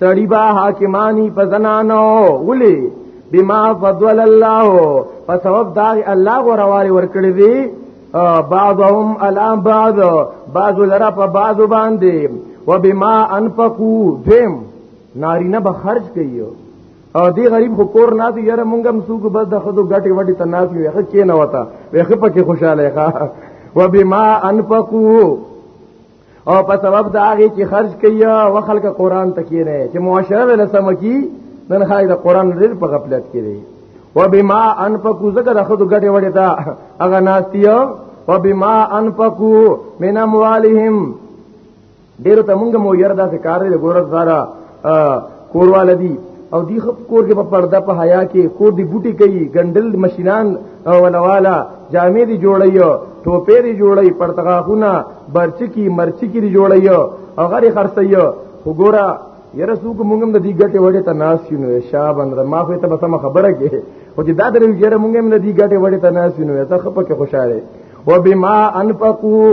سړی با حاکمانی په زنانو ولی بما فضل الله په سبب دا الله غورواري ورکړي دي بعضهم على بعض بعض لرا په بعض باندې وبما انفقوا دیم نارینه به خرج کوي او دی غریب خو کور نه دی یاره مونږ هم سوق بس د خدو غټي وټي تناس یو هغه کې نه وتا وخه پکې خوشاله ښه وبما انفقوا او په سبب دا هغه چې خرج کوي او خلک قران ته کینه چې معاشره له سمکی نن خای دا قران رل په غفلت کې دی و بما انفقوا زکه د خود غټه وړه تا هغه ناستیو و بما انفقوا من اموالهم ډیرو ته مونږ مو ير داسې کار دی ګورځ زارا کورواله دي او دی خپ کور کې په پرده په حیا کې کور دی بوټي کوي ګندل مشینان ولوالا جامې دی جوړي ټوپې دی جوړي پرتغاخونه برچکی مرچکی دی جوړي او غری خرڅي خو ګورا یره سوق مونږم د دې ګټه وړه ته ناس یو نو شاب اندر ما خو ته بسمه خبره کې او چې دا درې یره مونږم د دې ګټه وړه ته ناس یو نو ته خپ کې خوشاله وبما انفقوا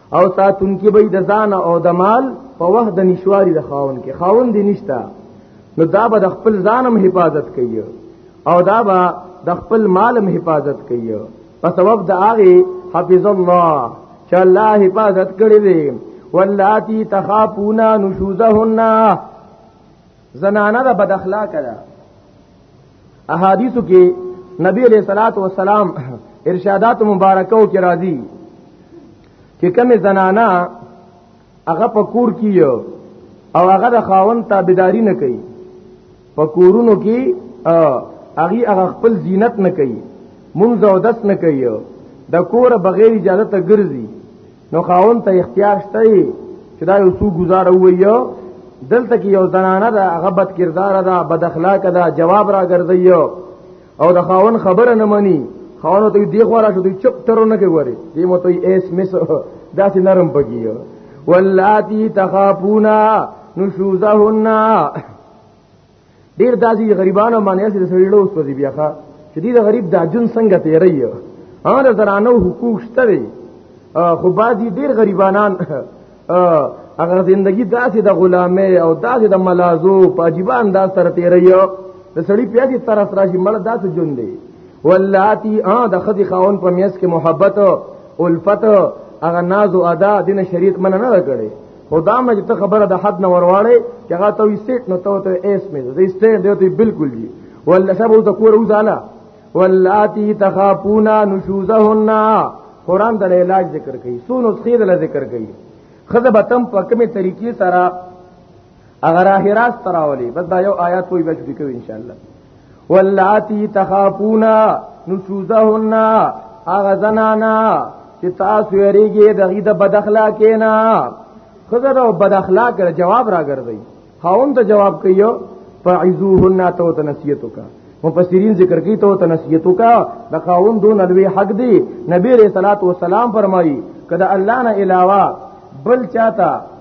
او ساتون کې به د ځان او د مال په وخت د نشواري د خاون کې خاون دی نشتا نو دا به د خپل ځانم حفاظت کوي او دا به د خپل مالم حفاظت کوي په سبب د هغه حفظ الله چې الله حفاظت کړی دی ولاتی تخافونا نشوزهن زنانه د بد اخلاق ده احادیثو کې نبی علیہ الصلوۃ والسلام ارشادات مبارکاو کې راځي چې کومه زنانا هغه په کور کې او هغه د خاون تابعداري نه کوي په کورونو کې هغه هغه خپل زینت نه کوي منځ او دس نه کوي د کور بغیر اجازه ته ګرځي نو خاون ته اختیار شته چې دا یو څو گزار وایو دلته کې یو زنانه ده هغه بد کردار ده بد اخلاق ده جواب را ګرځي او د خاون خبره نه مانی خاون ته دی خو را شو دی چپ ترونه کې وره دی مو ته ایس مس داسې نرم پکې ولاتی تخافونا نشوزهن ډیر داسي غریبانو باندې اسې د سړي له اوس پوزي بیا ښا چې دې د غریب د جون څنګه تیرې یو هغه د زنانو حقوق شته وي خو بعضي ډیر غریبانان هغه زندگی داسې د غلامه او داسې د ملازو په عجیب انداز تر تیرې یو د سړي پیاسي تر سره راشي مړ داسې جون دی ولاتی ا د خدي خاون په میاس کې محبت او الفت هغه ناز او ادا دین شریعت مننه کړي خدا مې ته خبره د حد نه ورواړې چې هغه ته سټ نو ته ته ایس مې دې سټ دې ته بالکل جی ولا سبو ته کور وزاله ولاتی تخافونا نشوزهن قران د علاج ذکر کوي سونو خیر له ذکر کوي خزه بتم په کومه طریقې سره اگر اخراس تراولي بس دا یو آیات وي بچ دي کوي ان شاء الله واللاتی تخافونا نشوزهن هغه زنانا چې تاسو یریږي د غیده بد اخلاقې نه خزر او بد اخلاق را جواب راګرځي خاون ته جواب کوي فعذوهن تو تنسیتو کا مفسرین ذکر کوي تو تنسیتو کا د خاون دون الوی حق دی نبی رسول الله والسلام فرمایي کله الله نه علاوه بل چاته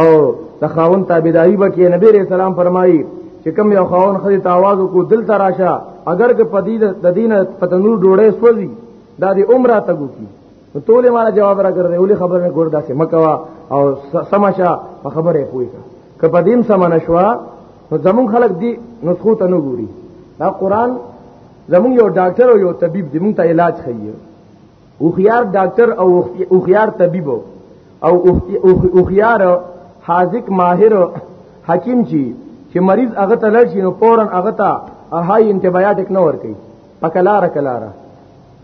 او د خاون تابعداري وکړي نبی رسول سلام فرمایي چې کوم یو خاون خدي تاواز کو دل تراشه اگر که پدید د دین پتنور ډوړې سوځي دا دی عمره تګو کی نو ټول مال جواب را کړې ولې خبر نه ګور داسې مکوا او سمشا په خبره پوي که پدیم سمنه شوا نو زمون خلک دی نسخو ته نه ګوري دا قران زمون یو ډاکټر او یو طبيب دی مونږ ته علاج خي اوخيار ډاکټر او اوخيار طبيب او اوخيار حاذق ماهر حکیم چی چې مریض هغه ته لړ شي نو فورن هغه ته هاي انټيبایوټیک نه ور کوي پکلار کلار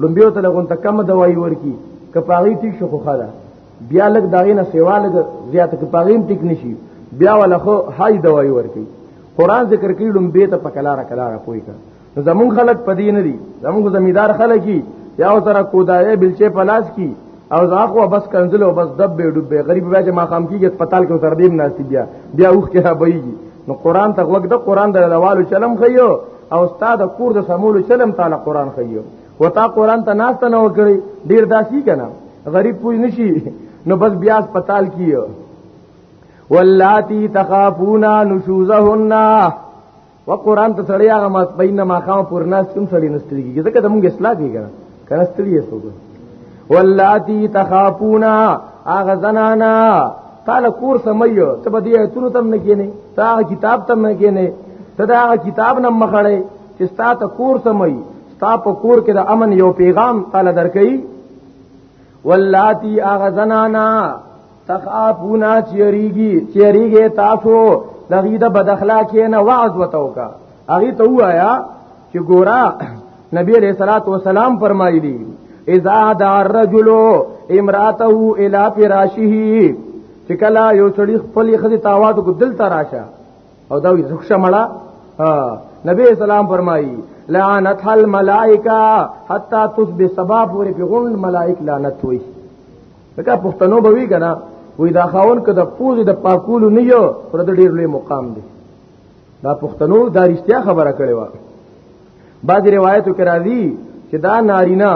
لومبیو ته لګون ته کم دوايي ورکی کپاغي ټیک شو خو خاله بیا لګ داغې نه سیوا لګ زیات کپاغیم ټیک نشي بیا ولا خو هاي دوايي ورکی قران ذکر کړي لومبیو ته پکلار کلار پوي کا زمون خلک پدې نه دي زمون زمیدار خلک کی یا سره کودای بلچې پلاس کی او زاخو بس کنزل او بس دب به ډوب غریب بیا چې ما خام کیږي سپیټال کې تر دې ناشتي بیا بیا اوخ کې را بېږي نو قران ته وګد قران د لوالو چلم خيو او استاد کور د سمولو چلم تعالی قران خيو وتا قران ته ناس ته نه وکړي ډیر داسي کنه غریب پوج نشي نو بس بیا سپیټال کیو واللاتی تخافون نشوزهن و قران ته سړی هغه ماس بینه ما خام پر ناس کوم سړی نستړيږي ځکه د موږ اصلاح کیږي کنه ستړي یې سوګو ولاتی تخافونا هغه زنانا تعالی کور سمایو ته به دې اتونو تم نه کینې ته هغه کتاب تم نه کینې ته دا هغه کتاب نه مخړې چې ستا ته کور سمای ستا په کور کې د امن یو پیغام تعالی درکې ولاتی هغه زنانا تخافونا چیریږي چیریږي تاسو دغه د بد اخلاقی نه وعظ وتوکا هغه ته وایا چې ګورا نبی علیہ الصلات والسلام فرمایلی اذا دع الرجل امراته الى فراشه چې کله یو سړی خپل خدي تاوات کو دل تراشه او دا وی زخه مړه نبی اسلام فرمایي لعنت الملائکه حتا تصبح سبا پورې په غون ملائک لعنت وي دغه پښتنو به وی کنه وې دا خاون کده پوزې د پاکولو نه یو پر د ډیر لوی مقام دی دا پښتنو دا رښتیا خبره کړې و بعض روایتو کې راځي چې دا نارینا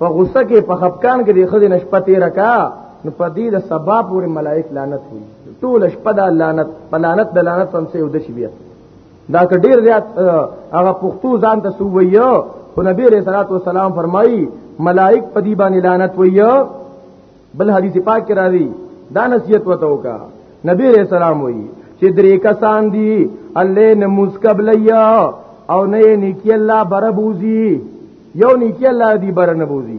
په غصه کې په خپکان کې د خدای نشپه تیر کا نو په دې د سبا پورې ملائک لعنت وي ټول شپه د لعنت په لعنت د لعنت هم سه یو د شي بیا دا که ډیر زیات هغه پښتو ځان ته سوویو خو نبی علیہ الصلوۃ والسلام فرمایي ملائک په دی باندې لعنت ویو بل حدیث پاک کې راځي دا نصیحت وته وکا نبی علیہ السلام وی چې درې کسان دي الله نه مسکبلیا او نه نیکی الله بربوزی یو نیکی الله دی برنبوزی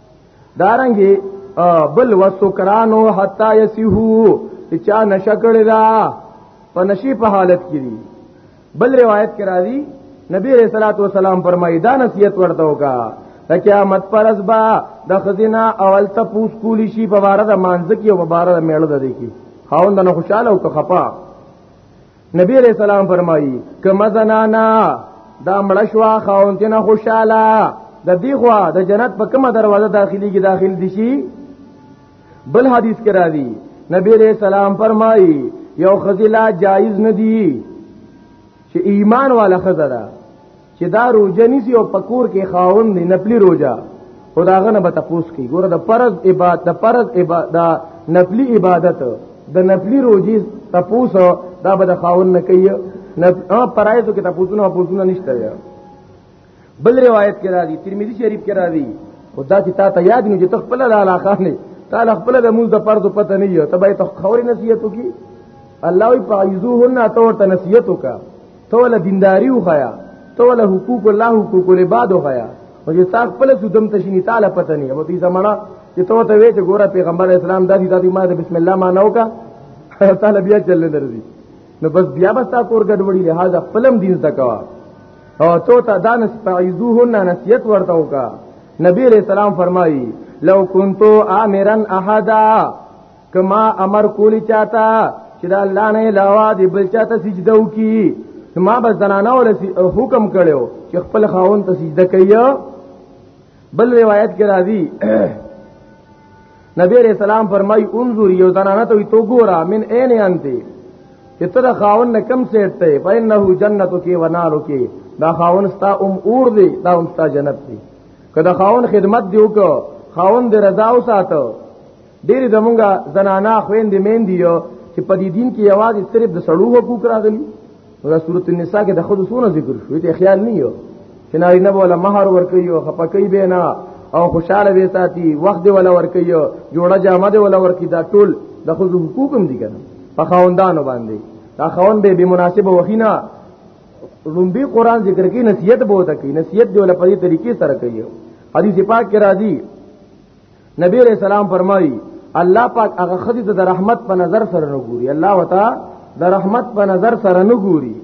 دارنګي بل وسکرانو حتا یسیحو چې چا نشه کړی دا په نشي په حالت کې دي بل روایت کې راځي نبی رسول الله صلوات والسلام فرمایي دا نصیحت ورته وکا د قیامت پر ازبا د خزینا اول ته پوس کولی شي په بار د مانځ کې او په بار د میړه د دې کې خاوند نه خوشاله او که خپه نبی علیہ السلام فرمایي کما زنانا دا مړشوا خاونته نه خوشاله د دې خوا د جنت په کومه دروازه داخلي کې داخل دي شي بل حدیث کې راځي نبی علیہ السلام فرمایي یو خزلا جایز ندی چې ایمان والا خزره چې دا روزه نیسی او پکور کې خاون دی نپلی روزه او داغه نه به تاسو کی ګوره د فرض عبادت د فرض عبادت د نپلی عبادت د نپلی روزي تاسو دا به د خاون نه کوي نه پرایزو کې تاسو نه تاسو نه نشته بل روایت کې راځي ترمذی شریف کې راځي خدا چې تا ته یاد نه چې تخپل د علاقه نه تعالی خپل د موږ د فرض پته نه یو ته به ته خوري نصیحت کی الله وی پایزوهن اتور ته نصیحت وکړه توله دینداری وخیا توله حقوق الله حقوق العباد وخیا او چې تاسو خپل سودم تشینی تعالی پته نه او دې زمانہ چې تو ته وې چې ګوره پیغمبر اسلام دادی دادی ما د بسم الله مانو کا تعالی بیا چل درځي نو بس بیا بس تا کور ګډوډي لہذا فلم دین زکوا او تو ته دانس فعیذوهن نسیت ورته وکا نبی علیہ السلام فرمایي لو کنتو آمرن احدا کما امر کولی چاته چې د الله نه علاوه دی بل چاته سجده وکي ما به زنانه ول حکم کړو چې خپل خاون ته سجده کوي بل روایت کې راځي نبی علیہ السلام فرمای انظر یو زنانه ته تو ګورا من عین انتی چې تر خاون نه کم سیټ ته پاینه جنت کې ونارو کې دا خاون ستا ام اور دی دا هم ستا جنت دی کله خاون خدمت دی وکړه خاون دې رضا وساته ډېری زمونږه زنانا خويندې مین دي چې په دې دین کې یوازې صرف د سړو حقوق راغلي دا سورۃ النساء کې د خود سونه ذکر شوی ته خیال نه یو چې ناری نه بوله مہر ورکي او خپکې به نه او خوشاله به ساتي وخت ولا ورکي جوړه جامه دی ولا ورکي دا ټول د خود حقوق هم دي کنه په خاوندانو باندې دا خاوند به به مناسب وخینا لومبي قران ذکر کې نصیحت به وته کې نصیحت دی ولا په دې طریقې سره کوي حدیث پاک کې راځي نبی علیہ السلام فرمایي الله پاک هغه خدي ته د رحمت په نظر سره نه ګوري الله وتا د رحمت په نظر سره نه ګوري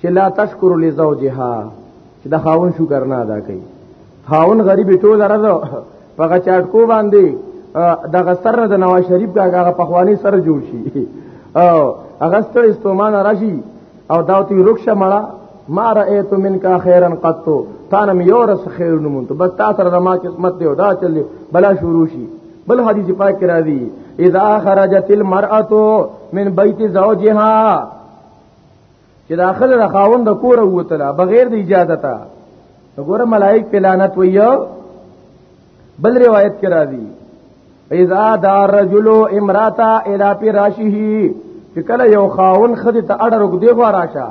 چې لا تشکر لزوجها چې د خاون شکر نه ادا کوي خاون غریب ټول راځو په غچاټ کو باندې دغه سر د نواز شریف کا هغه پخوانی سر جوړ شي او هغه ستړي استومان راشي او داوتی رخص مړه ما رأیت منک خیرا قط تانه مې یو رس خیر نمون ته بس تا سره ما قسمت دی دا چلی بلا شروع شي بل حدیث پاک کې راځي اذا خرجت المرأه من بیت زوجها چې دا خزه د خاوند د کور وتله بغیر د اجازه ته وګوره ملائک په لعنت ویو بل روایت کې راځي اذا دار رجل امراتا الى فراشه چې کله یو خاون خدي ته اړه رک دی غوا راشه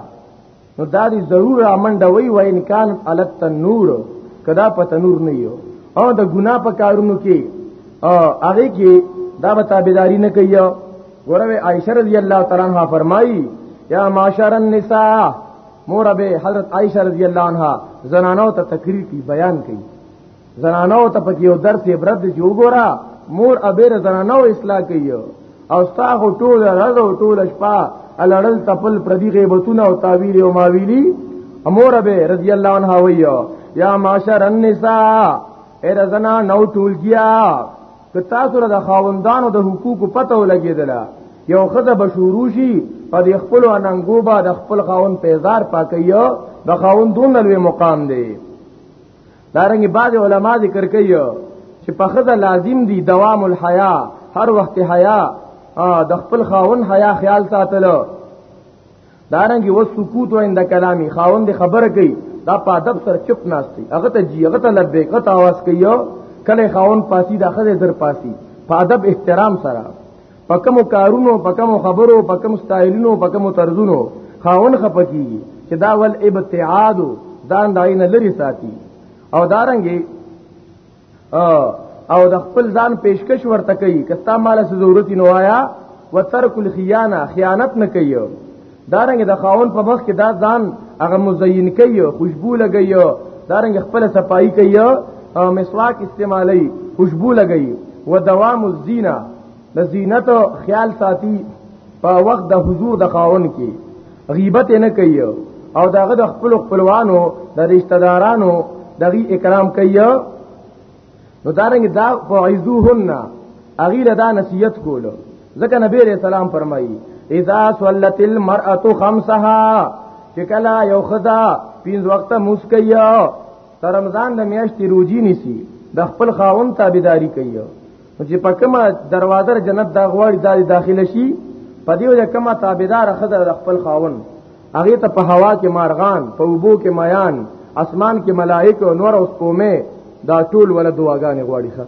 نو دا دي ضرور امنډه وی و ان کان علت تنور کدا په تنور نه یو او د ګنا په کارونو کې هغه کې دا به تابعداري نه کوي ورته عائشه رضی الله تعالی عنها فرمایي یا معاشر النساء مور به حضرت عائشه رضی الله عنها زنانو ته تقریر کی بیان کړي زنانو ته پکې یو درس عبرت دی جوګورا مور ابیر زنانو اصلاح کوي او تاسو ټول راځو ټول شپه الړل تپل پردي غیبتونه او تعویل او ماویلی امور به رضی الله عنها ویو یا معاشر النساء اے رزنا نو ټول گیا که تاسو را د خاوندانو د حقوقو پته ولګیدله یو خزه بشوروشی په د خپل اننګو با د خپل خاوند پیزار پاکیو د خاوند دون لوی مقام دی دارنګ بعض علما ذکر کوي چې په خزه لازم دي دوام الحیا هر وخت حیا د خپل خاون حیا خیال ساتلو دارنګ و سکوت و عند کلامی خاون د خبره کوي دا په ادب سره چپ ناشتي هغه ته جی هغه ته لبیک ته आवाज کوي کله خاون پاسی د خزه زر پاسی په ادب احترام سره په کوم کارونو په کوم خبرو په کوم سټایلونو په کوم طرزونو خاون خپکیږي چې دا ول ابتعاد ځان داینه لري ساتي او دارنګي او د خپل ځان پیشکش ورته کوي کستا مال ضرورت نو آیا وترک الخیانه خیانت نه کوي دارنګ د خاون په مخ کې دا ځان هغه مزین کوي خوشبو لګي دارنګ خپل صفائی کوي او مسواک استعمالي خوشبو لګي و دوام الزینه د زینت خیال ساتي په وخت د حضور د خاون کې غیبت نه کوي او داغه د خپل خپلوانو د رشتہ دارانو دغه اکرام کوي نو دارنګ دا فعذوهن اغیله دا نصیحت کولو ځکه نبی علیہ السلام فرمایي اذا صلت المرأه خمسها چې کله یو خدا پینځ وخت مسکیا تر رمضان د میاشتې روزي نیسی د خپل خاون تابعداري کوي چې په کومه دروازه جنت دا غواړي دا داخله شي په دې وجه کومه تابعدار خزر د خپل خاون هغه ته په هوا کې مارغان په وبو کې میان اسمان کې ملائک او نور او سپومه دا ټول ول دعاګانې غواړي ښه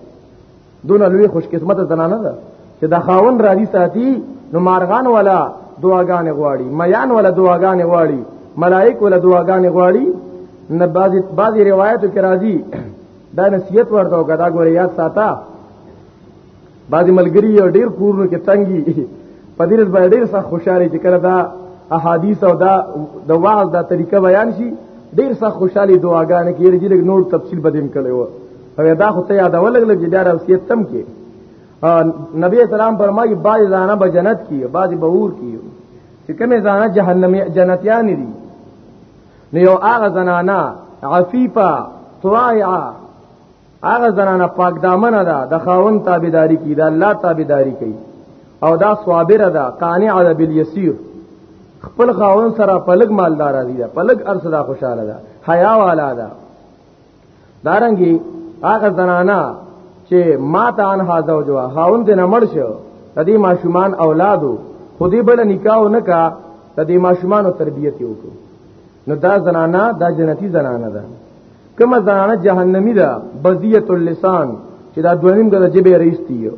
دون لوی خوش قسمت زنانه ده چې دا خاون را دي ساتي نو مارغان ولا دعاګانې غواړي میان ولا دعاګانې غواړي ملائک ولا دعاګانې غواړي نه بعضی بعضی روایتو کې راځي دا نصیحت ورته وکړه دا ګوره یاد ساته بعضی ملګری یو ډیر کورونو کې تنګي په دې رس باندې ډیر سخت خوشاله چې کړه دا احادیث او دا د وعظ دا طریقه بیان شي ډیر سخت خوشاله دعاګانې کې رجې لګ نور تفصیل بدیم کړي و او دا خو ته یادول لګ لګ دا راوس کې تم کې نبی اسلام فرمایي باج زانه به جنت کی باج به اور کی چې کومه زانه جهنم جنتیان دي نو یو هغه زنانا عفیفه طائعه هغه زنانه پاک دامن ده د خاون تابعداري کوي د الله تابعداري کوي او دا صابر ده قانع ده بالیسیر خپل خاون سره پلګ مالدار دي پلګ ارس ده خوشاله ده حیا والا ده دارنګي هغه زنانه چې ما ته ان حاضر جو خاون دې نه مړ شو د دې ماشومان اولادو خو دې بل نکاح نه کا د دې ماشومان تربیت وکړو نو دا زنانه دا جنتی زنانه ده کما زنانه جهنمی ده بذیه اللسان چې دا دویم غره جبه رئیستی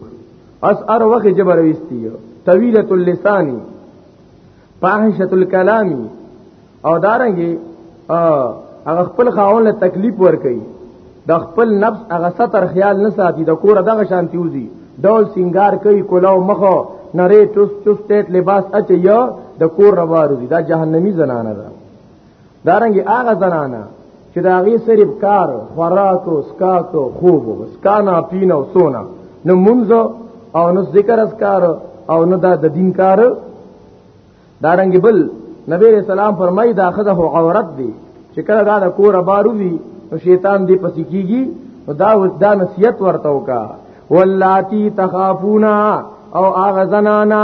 اس ار وخت جبه رئیستی طویله اللسان فاحشه الكلام او دارنګي هغه خپل خاون له تکلیف ور کوي د خپل نفس هغه ستر خیال نه ساتي د کور دغه شانتی وزي ډول سنگار کوي کولاو مخو نری چست چست لباس اچي د کور روارو دي دا جهنمی زنانه ده دارنګ هغه زنانه چې دا غي صرف کار خوراک او سکاک او خوب او سکانا پینا او سونا نو منځ او نو ذکر اسکار او نو دا د دین کار دارنګ بل نبی رسول الله فرمایي دا خدای هو عورت دی چې کله دا د کور بارو وی نو شیطان دی پسې کیږي نو دا دا نصیحت ورته وکا ولاتی تخافونا او اغه زنانا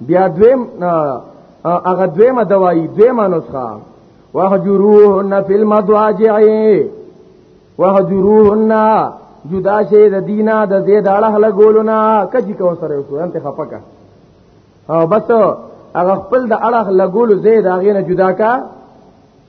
بیا دویم هغه دویمه دوايي دویمه نسخه وحجروهن فی المضاجع وحجروهن جدا شي د دینا د زید اړه لګولنا کجی کو سره وسو انت خپکه او بس هغه خپل د اړه لګول زید هغه نه جدا کا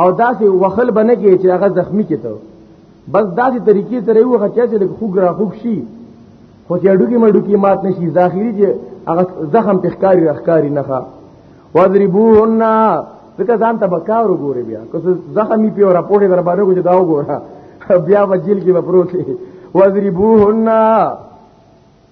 او داسې وخل بنه کې چې هغه زخمی کېته بس داسې طریقې سره یو غچا چې لږ خوګ را خوګ شي خو چې اډو کې مډو کې مات نشي ظاهري چې هغه زخم تخکاری راخکاری نه ښه وضربوهن ځکه ځان ته بکار وګوره بیا که زخمی په را پوهه در باندې کوجه دا وګوره بیا وجیل کې به پروت وضربوهن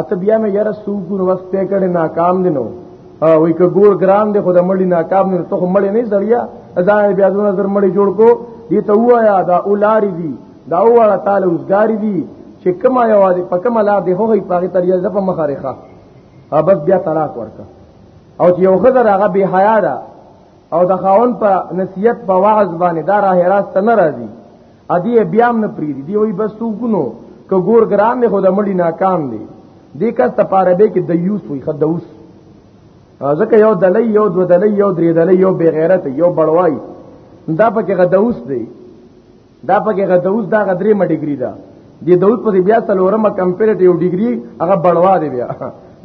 اته بیا مې یاره سوګون وخت ته کړي ناکام دي نو وای ک ګور ګران دي خو د مړی ناکام نه ته مړی نه زړیا ځان بیا دونه زر مړی جوړ کو دي ته وایا دا اولاری دي دا واړه تعالی اوسګاری دي چې کما یوازې په کما لا دی هغه په هغه طریقه ځپه مخارخه بس بیا طلاق ورکا او چې یو خزر هغه به حیا ده او د خاون په نصیحت په وعظ باندې دا راه راست نه راځي ادي بیام نه پریری دی وای بس تو ګنو که ګور ګرام نه خود مړی ناکام دی دې کس ته پاره به کې دیوس وي خدوس ځکه یو دلی یو دو دلی یو درې دلی یو بے غیرت یو بړوای دا پکې غدوس دی دا پکې غدوس دا غدرې ما ډیګری دا دی دوت په بیا سلورم کمپیریټیو ډیګری هغه بړوا دی بیا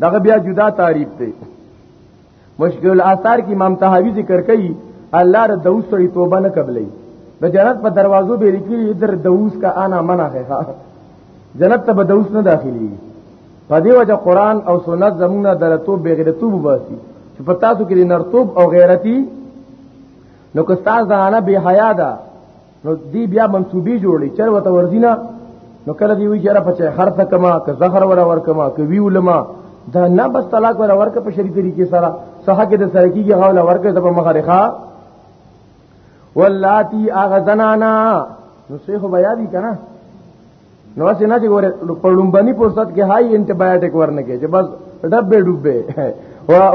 دغه بیا جدا تعریف دی مشکل الاثار کې امام طحاوی ذکر کوي الله د دوس سړي توبه نه قبلې د جنت په دروازو به لیکي در دوس کا انا منع ہے جنت ته به دوس نه داخلي په دې وجه قران او سنت زمونه درتو بغیرتوب واسي چې په تاسو کې نرتوب او غیرتی نو که تاسو دا نه به حیا ده نو دی بیا منسوبي جوړي چر وته ورزینا نو کله دی وی چر په چه خرڅ کما که زهر ولا ور کما که وی علماء دا نه بس طلاق ولا ورکه په شری طریقې سره صحه کې د سره کیږي غول ورکه د مخرخه ولاتی اغزنانا نو څه خو بیا دي کنه نو څه نه چې ګوره په لومبني فرصت کې هاي انټي بایوټیک ورنه کې چې بس ډبه ډوبه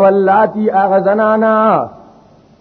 ولاتی اغزنانا